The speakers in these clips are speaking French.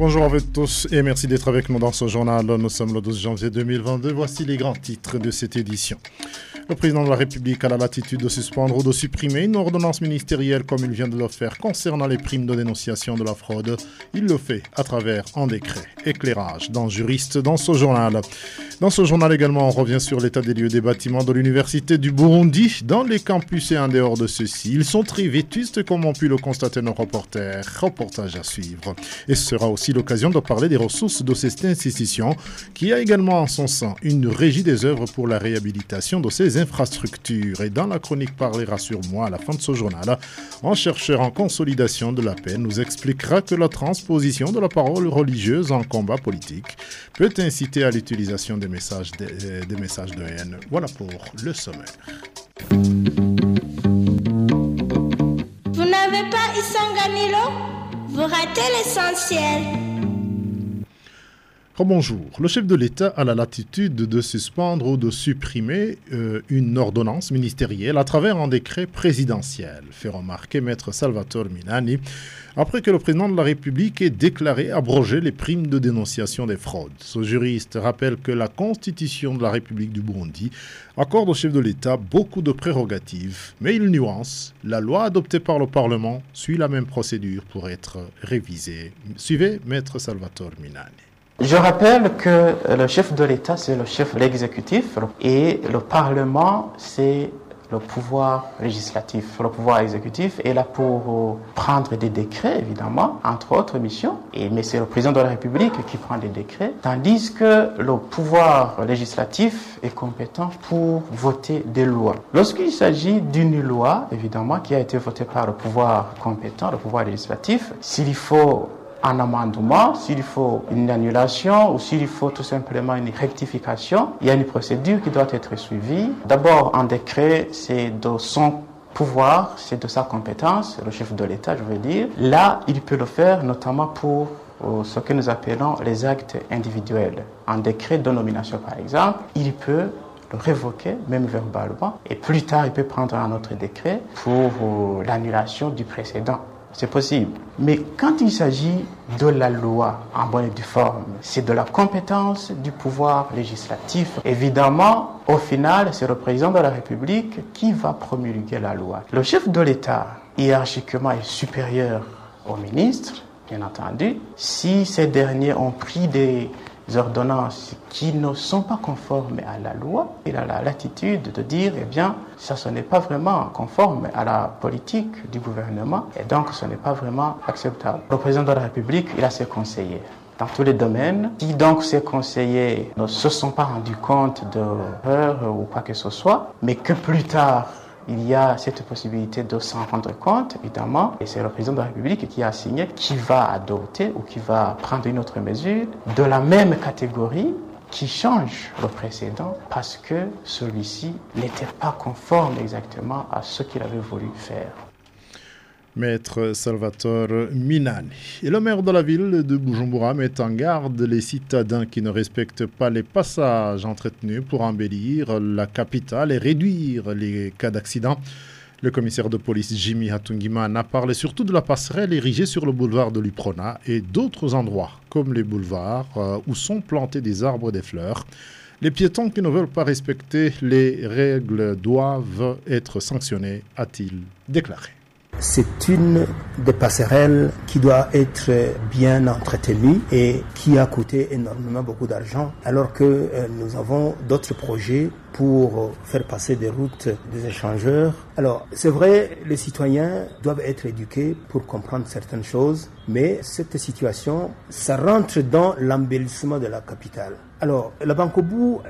Bonjour à vous tous et merci d'être avec nous dans ce journal. Nous sommes le 12 janvier 2022. Voici les grands titres de cette édition. Le président de la République a la latitude de suspendre ou de supprimer une ordonnance ministérielle comme il vient de le faire concernant les primes de dénonciation de la fraude. Il le fait à travers un décret. Éclairage dans juriste dans ce journal. Dans ce journal également, on revient sur l'état des lieux des bâtiments de l'Université du Burundi dans les campus et en dehors de ceux-ci. Ils sont très vétustes comme ont pu le constater nos reporters. Reportage à suivre. Et ce sera aussi l'occasion de parler des ressources de cette institution qui a également en son sein une régie des œuvres pour la réhabilitation de ces infrastructures. Et dans la chronique Parlera sur moi à la fin de ce journal, un chercheur en consolidation de la paix nous expliquera que la transposition de la parole religieuse en combat politique peut inciter à l'utilisation des messages de, euh, des messages de haine. Voilà pour le sommaire. Vous n'avez pas Isanganilo Vous ratez l'essentiel. Bonjour. Le chef de l'État a la latitude de suspendre ou de supprimer euh, une ordonnance ministérielle à travers un décret présidentiel, fait remarquer Maître Salvatore Minani, après que le président de la République ait déclaré abroger les primes de dénonciation des fraudes. Ce juriste rappelle que la Constitution de la République du Burundi accorde au chef de l'État beaucoup de prérogatives, mais il nuance, la loi adoptée par le Parlement suit la même procédure pour être révisée. Suivez Maître Salvatore Minani. Je rappelle que le chef de l'État, c'est le chef de l'exécutif et le Parlement, c'est le pouvoir législatif. Le pouvoir exécutif est là pour prendre des décrets, évidemment, entre autres missions, mais c'est le président de la République qui prend des décrets, tandis que le pouvoir législatif est compétent pour voter des lois. Lorsqu'il s'agit d'une loi, évidemment, qui a été votée par le pouvoir compétent, le pouvoir législatif, s'il faut un amendement, s'il faut une annulation ou s'il faut tout simplement une rectification, il y a une procédure qui doit être suivie. D'abord, un décret, c'est de son pouvoir, c'est de sa compétence, le chef de l'État, je veux dire. Là, il peut le faire notamment pour euh, ce que nous appelons les actes individuels. Un décret de nomination, par exemple, il peut le révoquer, même verbalement, et plus tard, il peut prendre un autre décret pour euh, l'annulation du précédent. C'est possible. Mais quand il s'agit de la loi en bonne et due forme, c'est de la compétence du pouvoir législatif. Évidemment, au final, c'est le président de la République qui va promulguer la loi. Le chef de l'État, hiérarchiquement, est supérieur au ministre, bien entendu. Si ces derniers ont pris des ordonnances qui ne sont pas conformes à la loi, il a la latitude de dire, eh bien, ça ce n'est pas vraiment conforme à la politique du gouvernement et donc ce n'est pas vraiment acceptable. Le président de la République, il a ses conseillers dans tous les domaines. Si donc ces conseillers ne se sont pas rendus compte de peur ou quoi que ce soit, mais que plus tard il y a cette possibilité de s'en rendre compte, évidemment, et c'est le président de la République qui a signé qui va adopter ou qui va prendre une autre mesure de la même catégorie qui change le précédent parce que celui-ci n'était pas conforme exactement à ce qu'il avait voulu faire. Maître Salvatore Minani. Et le maire de la ville de Bujumbura met en garde les citadins qui ne respectent pas les passages entretenus pour embellir la capitale et réduire les cas d'accident. Le commissaire de police Jimmy Hatungiman a parlé surtout de la passerelle érigée sur le boulevard de Luprona et d'autres endroits, comme les boulevards euh, où sont plantés des arbres et des fleurs. Les piétons qui ne veulent pas respecter les règles doivent être sanctionnés, a-t-il déclaré. C'est une des passerelles qui doit être bien entretenue et qui a coûté énormément beaucoup d'argent, alors que euh, nous avons d'autres projets pour faire passer des routes des échangeurs. Alors, c'est vrai, les citoyens doivent être éduqués pour comprendre certaines choses, mais cette situation, ça rentre dans l'embellissement de la capitale. Alors, la Banque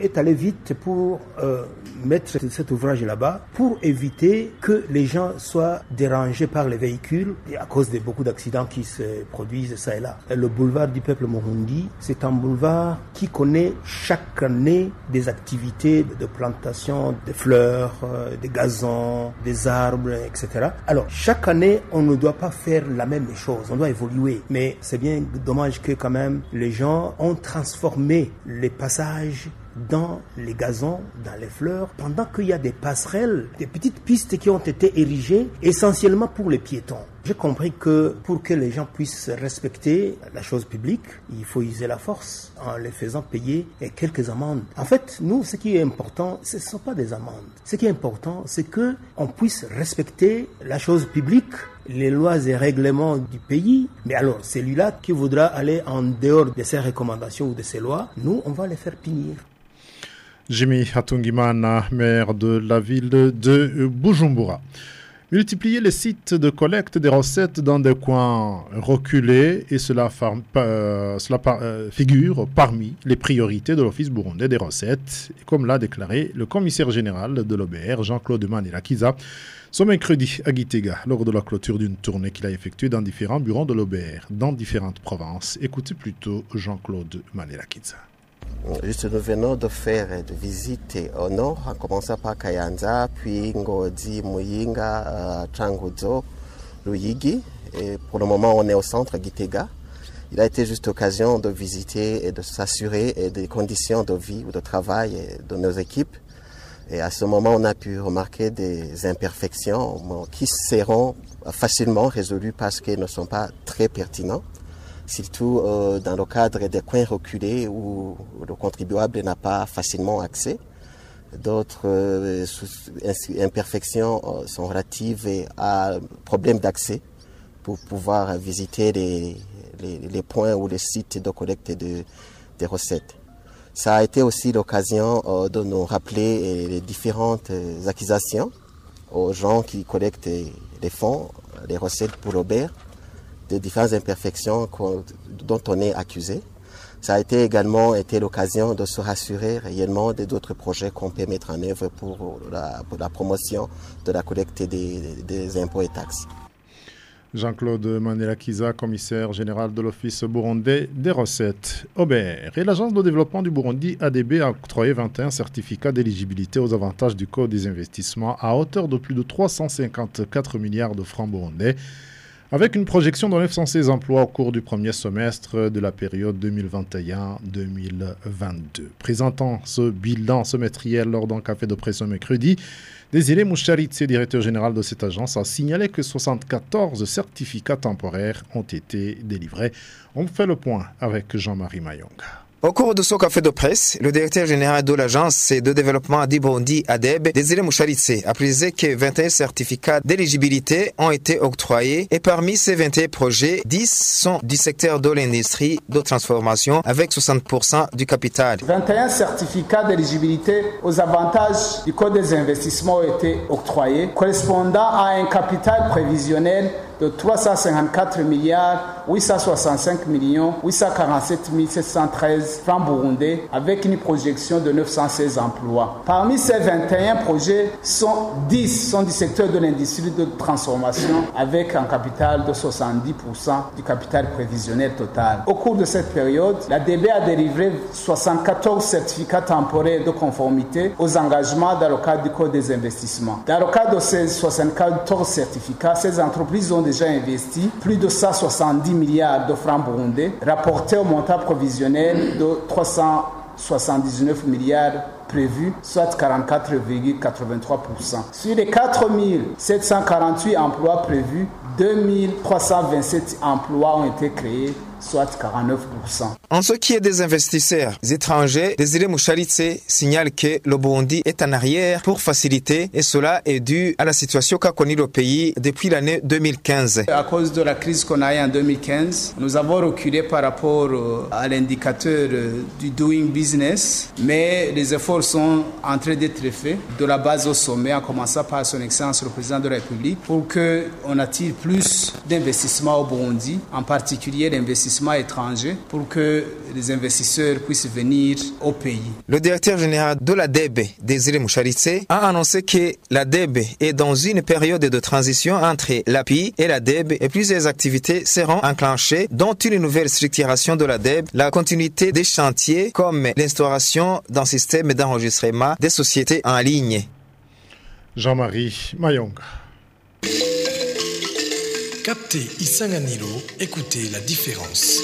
est allée vite pour euh, mettre cet ouvrage là-bas, pour éviter que les gens soient dérangés par les véhicules et à cause de beaucoup d'accidents qui se produisent ça et là. Le boulevard du peuple Morundi, c'est un boulevard qui connaît chaque année des activités de plantation de fleurs, euh, des gazons, des arbres, etc. Alors, chaque année, on ne doit pas faire la même chose, on doit évoluer. Mais c'est bien dommage que quand même les gens ont transformé les passages dans les gazons, dans les fleurs, pendant qu'il y a des passerelles, des petites pistes qui ont été érigées essentiellement pour les piétons. J'ai compris que pour que les gens puissent respecter la chose publique, il faut user la force en les faisant payer quelques amendes. En fait, nous, ce qui est important, ce ne sont pas des amendes. Ce qui est important, c'est que on puisse respecter la chose publique les lois et règlements du pays. Mais alors, celui-là qui voudra aller en dehors de ces recommandations ou de ces lois, nous, on va les faire punir. Jimmy Hatungimana, maire de la ville de Bujumbura. Multiplier les sites de collecte des recettes dans des coins reculés et cela, euh, euh, figure parmi les priorités de l'Office burundais des recettes, comme l'a déclaré le commissaire général de l'OBR, Jean-Claude Manirakiza, ce mercredi à Gitega, lors de la clôture d'une tournée qu'il a effectuée dans différents bureaux de l'OBR dans différentes provinces. Écoutez plutôt Jean-Claude Manirakiza. Juste nous venons de faire des visites au nord, en commençant par Kayanza, puis Ngodi, Muyinga, euh, Changuzo, Luyigi. Et pour le moment, on est au centre Gitega. Il a été juste l'occasion de visiter et de s'assurer des conditions de vie ou de travail de nos équipes. Et à ce moment, on a pu remarquer des imperfections qui seront facilement résolues parce qu'elles ne sont pas très pertinentes surtout euh, dans le cadre des coins reculés où le contribuable n'a pas facilement accès. D'autres euh, imperfections euh, sont relatives à problèmes d'accès pour pouvoir visiter les, points ou les sites de collecte de, des recettes. Ça a été aussi l'occasion de nous rappeler les différentes accusations aux gens qui collectent les fonds, les recettes pour l'Aubert des différentes imperfections dont on est accusé. Ça a été également été l'occasion de se rassurer réellement d'autres projets qu'on peut mettre en œuvre pour la, promotion de la collecte des, impôts et taxes. Jean-Claude Manelakiza, commissaire général de l'Office burundais des recettes, Aubert. Et l'Agence de développement du Burundi, ADB, a octroyé 21 certificats d'éligibilité aux avantages du Code des investissements à hauteur de plus de 354 milliards de francs burundais avec une projection de 916 emplois au cours du premier semestre de la période 2021-2022. Présentant ce bilan semestriel lors d'un café de presse mercredi, Désiré Moucharitse, directeur général de cette agence, a signalé que 74 certificats temporaires ont été délivrés. On fait le point avec Jean-Marie Mayonga. Au cours de ce café de presse, le directeur général de l'agence de développement d'Ibondi, ADEB, Désiré Moucharitse, a précisé que 21 certificats d'éligibilité ont été octroyés et parmi ces 21 projets, 10 sont du secteur de l'industrie de transformation avec 60% du capital. 21 certificats d'éligibilité aux avantages du Code des investissements ont été octroyés, correspondant à un capital prévisionnel de 354 milliards 865 millions 847 713 francs burundais avec une projection de 916 emplois. Parmi ces 21 projets, sont 10 sont du secteur de l'industrie de transformation avec un capital de 70% du capital prévisionnel total. Au cours de cette période, la DB a délivré 74 certificats temporaires de conformité aux engagements dans le cadre du Code des investissements. Dans le cadre de ces 74 certificats, ces entreprises ont déjà investi plus de 170 milliards de francs burundais, rapporté au montant provisionnel de 379 milliards prévus, soit 44,83%. Sur les 4 748 emplois prévus, 2327 emplois ont été créés soit 49%. En ce qui est des investisseurs étrangers, Désiré Moucharitse signale que le Burundi est en arrière pour faciliter et cela est dû à la situation qu'a connue le pays depuis l'année 2015. À cause de la crise qu'on a eue en 2015, nous avons reculé par rapport euh, à l'indicateur euh, du doing business, mais les efforts sont en train d'être faits de la base au sommet, en commençant par son Excellence le Président de la République, pour qu'on attire plus d'investissements au Burundi, en particulier l'investissement étrangers pour que les investisseurs puissent venir au pays. Le directeur général de la DEB, Désiré Moucharitse, a annoncé que la DEB est dans une période de transition entre l'API et la DEB et plusieurs activités seront enclenchées, dont une nouvelle structuration de la DEB, la continuité des chantiers comme l'instauration d'un système d'enregistrement des sociétés en ligne. Jean-Marie Mayonga. Captez Isanganilo, écoutez la différence.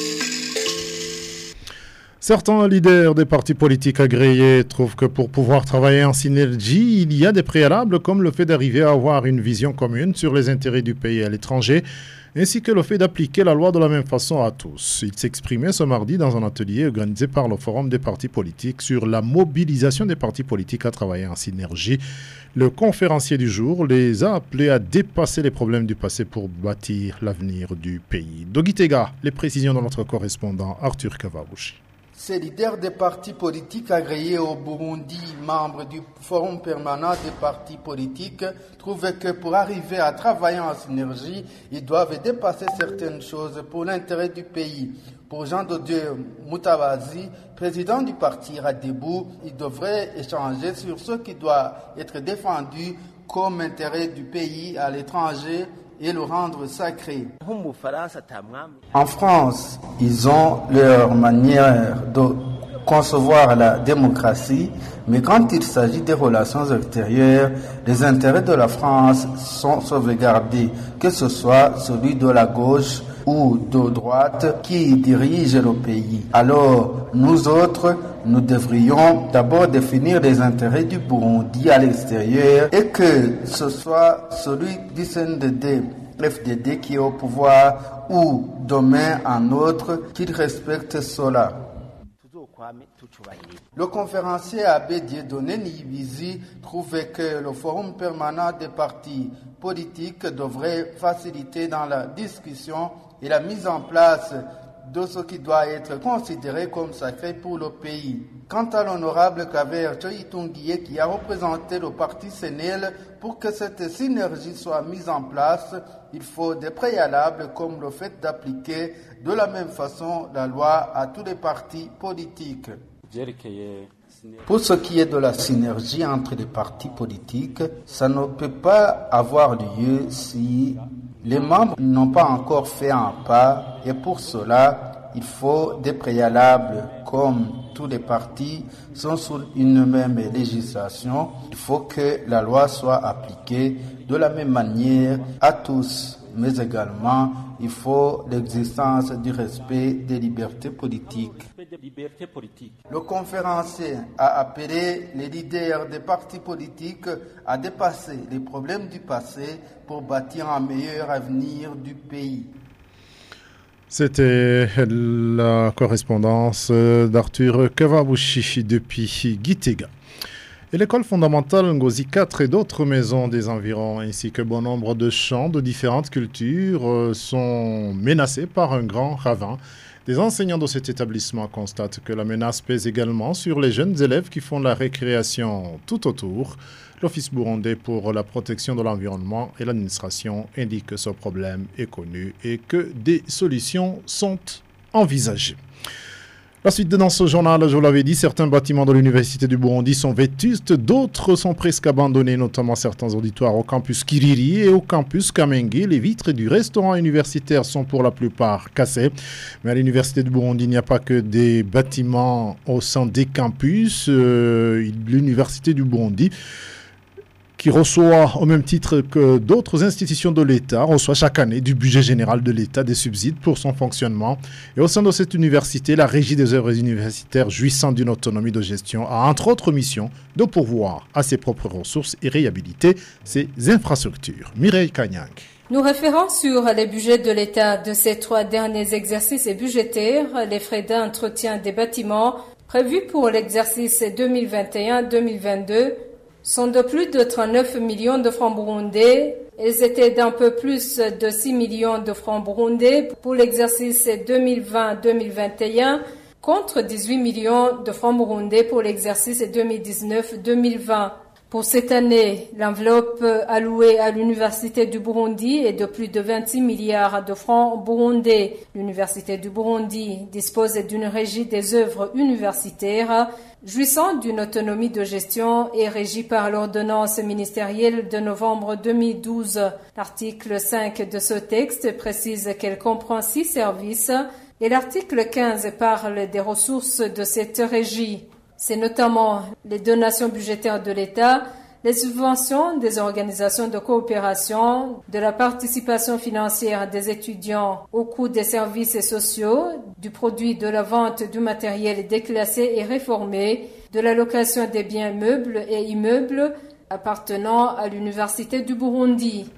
Certains leaders des partis politiques agréés trouvent que pour pouvoir travailler en synergie, il y a des préalables comme le fait d'arriver à avoir une vision commune sur les intérêts du pays à l'étranger, ainsi que le fait d'appliquer la loi de la même façon à tous. Il s'exprimait ce mardi dans un atelier organisé par le Forum des partis politiques sur la mobilisation des partis politiques à travailler en synergie. Le conférencier du jour les a appelés à dépasser les problèmes du passé pour bâtir l'avenir du pays. Dogitega, les précisions de notre correspondant Arthur Kavabushi. Ces leaders des partis politiques agréés au Burundi, membres du Forum permanent des partis politiques, trouvent que pour arriver à travailler en synergie, ils doivent dépasser certaines choses pour l'intérêt du pays. Pour Jean de Dieu Moutabazi, président du parti Radebou, il devrait échanger sur ce qui doit être défendu comme intérêt du pays à l'étranger et le rendre sacré. En France, ils ont leur manière de concevoir la démocratie, mais quand il s'agit des relations extérieures, les intérêts de la France sont sauvegardés, que ce soit celui de la gauche ou de droite qui dirige le pays. Alors, nous autres, nous devrions d'abord définir les intérêts du Burundi à l'extérieur et que ce soit celui du CNDD, FDD qui est au pouvoir ou demain un autre qu'il respecte cela. Le conférencier Abbé Dieudonné Nibizi trouvait que le forum permanent des partis politiques devrait faciliter dans la discussion et la mise en place de ce qui doit être considéré comme sacré pour le pays. Quant à l'honorable Kaver Choitunguye qui a représenté le parti Sénel, pour que cette synergie soit mise en place, il faut des préalables comme le fait d'appliquer de la même façon la loi à tous les partis politiques. Pour ce qui est de la synergie entre les partis politiques, ça ne peut pas avoir lieu si les membres n'ont pas encore fait un pas et pour cela, il faut des préalables comme tous les partis sont sous une même législation. Il faut que la loi soit appliquée de la même manière à tous, mais également il faut l'existence du respect des libertés politiques. Le conférencier a appelé les leaders des partis politiques à dépasser les problèmes du passé pour bâtir un meilleur avenir du pays. C'était la correspondance d'Arthur Kavabushi depuis Gitega. Et l'école fondamentale Ngozi 4 et d'autres maisons des environs, ainsi que bon nombre de champs de différentes cultures, sont menacés par un grand ravin. Des enseignants de cet établissement constatent que la menace pèse également sur les jeunes élèves qui font la récréation tout autour. L'Office burundais pour la protection de l'environnement et l'administration indiquent que ce problème est connu et que des solutions sont envisagées. La suite de dans ce journal, je vous l'avais dit, certains bâtiments de l'Université du Burundi sont vétustes, d'autres sont presque abandonnés, notamment certains auditoires au campus Kiriri et au campus Kamenge. Les vitres du restaurant universitaire sont pour la plupart cassées. Mais à l'Université du Burundi, il n'y a pas que des bâtiments au sein des campus. Euh, L'Université du Burundi qui reçoit au même titre que d'autres institutions de l'État, reçoit chaque année du budget général de l'État des subsides pour son fonctionnement. Et au sein de cette université, la Régie des œuvres universitaires jouissant d'une autonomie de gestion a entre autres mission de pourvoir à ses propres ressources et réhabiliter ses infrastructures. Mireille Kanyang. Nous référons sur les budgets de l'État de ces trois derniers exercices budgétaires, les frais d'entretien des bâtiments prévus pour l'exercice 2021-2022 sont de plus de 39 millions de francs burundais. Elles étaient d'un peu plus de 6 millions de francs burundais pour l'exercice 2020-2021 contre 18 millions de francs burundais pour l'exercice 2019-2020. Pour cette année, l'enveloppe allouée à l'Université du Burundi est de plus de 26 milliards de francs burundais. L'Université du Burundi dispose d'une régie des œuvres universitaires jouissant d'une autonomie de gestion et régie par l'ordonnance ministérielle de novembre 2012. L'article 5 de ce texte précise qu'elle comprend six services et l'article 15 parle des ressources de cette régie. C'est notamment les donations budgétaires de l'État, les subventions des organisations de coopération, de la participation financière des étudiants au coût des services sociaux, du produit de la vente du matériel déclassé et réformé, de la location des biens meubles et immeubles appartenant à l'Université du Burundi.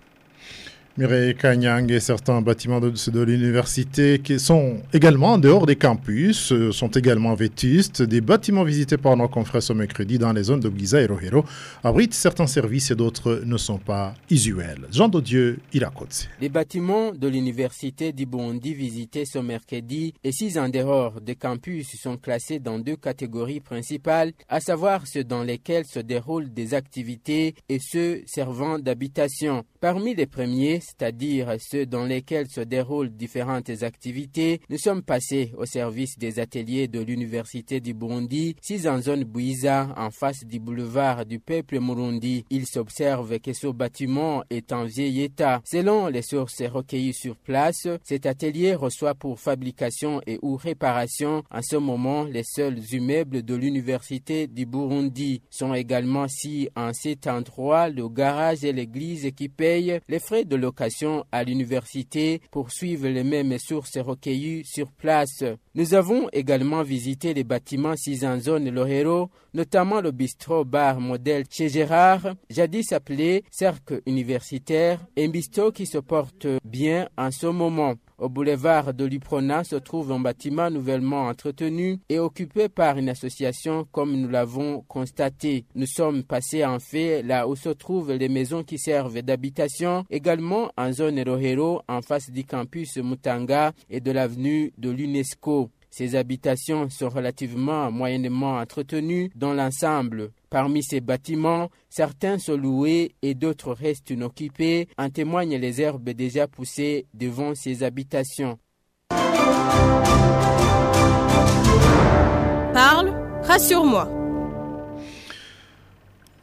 Mireille Kanyang et certains bâtiments de, de l'université qui sont également en dehors des campus, euh, sont également vétustes. Des bâtiments visités par nos confrères ce mercredi dans les zones de Giza et Rohero abritent certains services et d'autres ne sont pas usuels. Jean Dodieu, Irakotse. Les bâtiments de l'université d'Ibondi visités ce mercredi et six en dehors des campus sont classés dans deux catégories principales, à savoir ceux dans lesquels se déroulent des activités et ceux servant d'habitation. Parmi les premiers, c'est-à-dire ceux dans lesquels se déroulent différentes activités, nous sommes passés au service des ateliers de l'Université du Burundi, six en zone Bouiza, en face du boulevard du peuple Murundi. Il s'observe que ce bâtiment est en vieil état. Selon les sources recueillies sur place, cet atelier reçoit pour fabrication et ou réparation en ce moment les seuls immeubles de l'Université du Burundi. Sont également si en cet endroit le garage et l'église qui payent les frais de location à l'université pour suivre les mêmes sources recueillies sur place. Nous avons également visité les bâtiments sis en zone Lohero, notamment le bistrot bar modèle chez Gérard, jadis appelé cercle universitaire, un bistrot qui se porte bien en ce moment. Au boulevard de l'Uprona se trouve un bâtiment nouvellement entretenu et occupé par une association comme nous l'avons constaté. Nous sommes passés en fait là où se trouvent les maisons qui servent d'habitation, également en zone Rohero en face du campus Mutanga et de l'avenue de l'UNESCO. Ces habitations sont relativement moyennement entretenues dans l'ensemble. Parmi ces bâtiments, certains sont loués et d'autres restent inoccupés, en témoignent les herbes déjà poussées devant ces habitations. Parle, rassure-moi.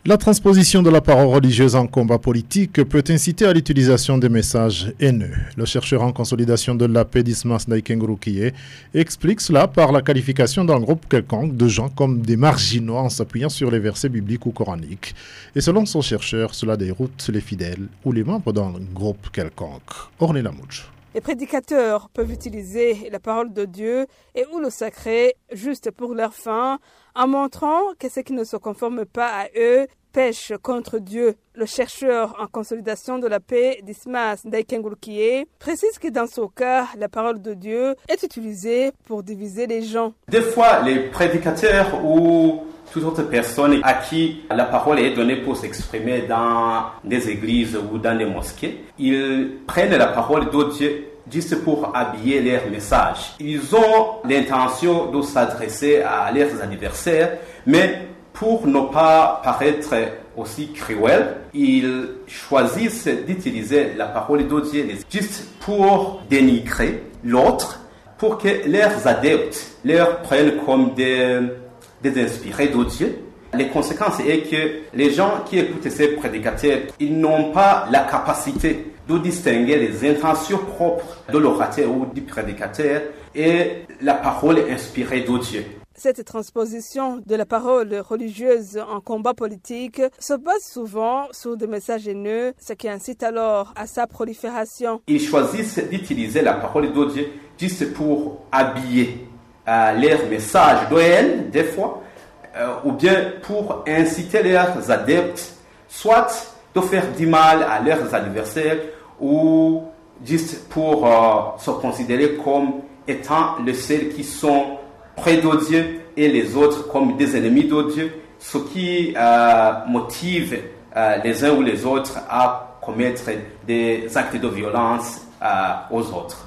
La transposition de la parole religieuse en combat politique peut inciter à l'utilisation des messages haineux. Le chercheur en consolidation de la paix d'Ismas Naikengrukiye explique cela par la qualification d'un groupe quelconque de gens comme des marginaux en s'appuyant sur les versets bibliques ou coraniques. Et selon son chercheur, cela déroute les fidèles ou les membres d'un groupe quelconque. Orné Lamouche. Les prédicateurs peuvent utiliser la parole de Dieu et ou le sacré juste pour leur fin, en montrant que ceux qui ne se conforment pas à eux pêchent contre Dieu. Le chercheur en consolidation de la paix d'Ismas Daikengulkie précise que dans ce cas, la parole de Dieu est utilisée pour diviser les gens. Des fois, les prédicateurs ou toute autre personne à qui la parole est donnée pour s'exprimer dans des églises ou dans des mosquées, ils prennent la parole de Dieu juste pour habiller leur message. Ils ont l'intention de s'adresser à leurs adversaires, mais pour ne pas paraître aussi cruel, ils choisissent d'utiliser la parole de Dieu juste pour dénigrer l'autre, pour que leurs adeptes leur prennent comme des des inspirés de Dieu. Les conséquences est que les gens qui écoutent ces prédicateurs, ils n'ont pas la capacité de distinguer les intentions propres de l'orateur ou du prédicateur et la parole inspirée de Dieu. Cette transposition de la parole religieuse en combat politique se base souvent sur des messages haineux, ce qui incite alors à sa prolifération. Ils choisissent d'utiliser la parole de Dieu juste pour habiller euh, leurs messages haine, des fois, euh, ou bien pour inciter leurs adeptes, soit de faire du mal à leurs adversaires, ou juste pour euh, se considérer comme étant les seuls qui sont près de Dieu et les autres comme des ennemis de Dieu, ce qui motive les uns ou les autres à commettre des actes de violence aux autres.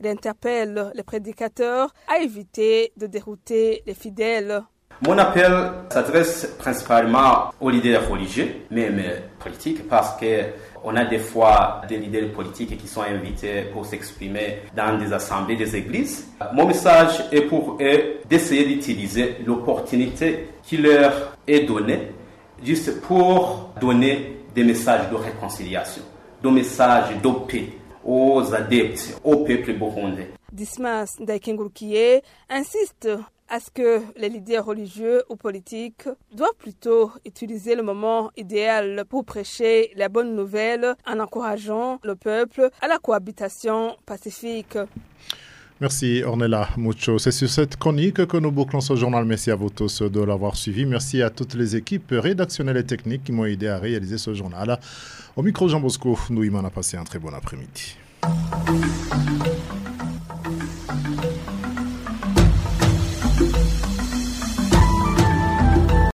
Il interpelle les prédicateurs à éviter de dérouter les fidèles. Mon appel s'adresse principalement aux leaders religieux, même politiques, parce que on a des fois des leaders politiques qui sont invités pour s'exprimer dans des assemblées des églises. Mon message est pour eux d'essayer d'utiliser l'opportunité qui leur est donnée juste pour donner des messages de réconciliation, des messages de paix aux adeptes, au peuple burundais. Dismas Daikengurkie insiste à ce que les leaders religieux ou politiques doivent plutôt utiliser le moment idéal pour prêcher la bonne nouvelle en encourageant le peuple à la cohabitation pacifique. Merci Ornella Mucho. C'est sur cette chronique que nous bouclons ce journal. Merci à vous tous de l'avoir suivi. Merci à toutes les équipes rédactionnelles et techniques qui m'ont aidé à réaliser ce journal. Au micro Jean Bosco, nous, a passé un très bon après-midi.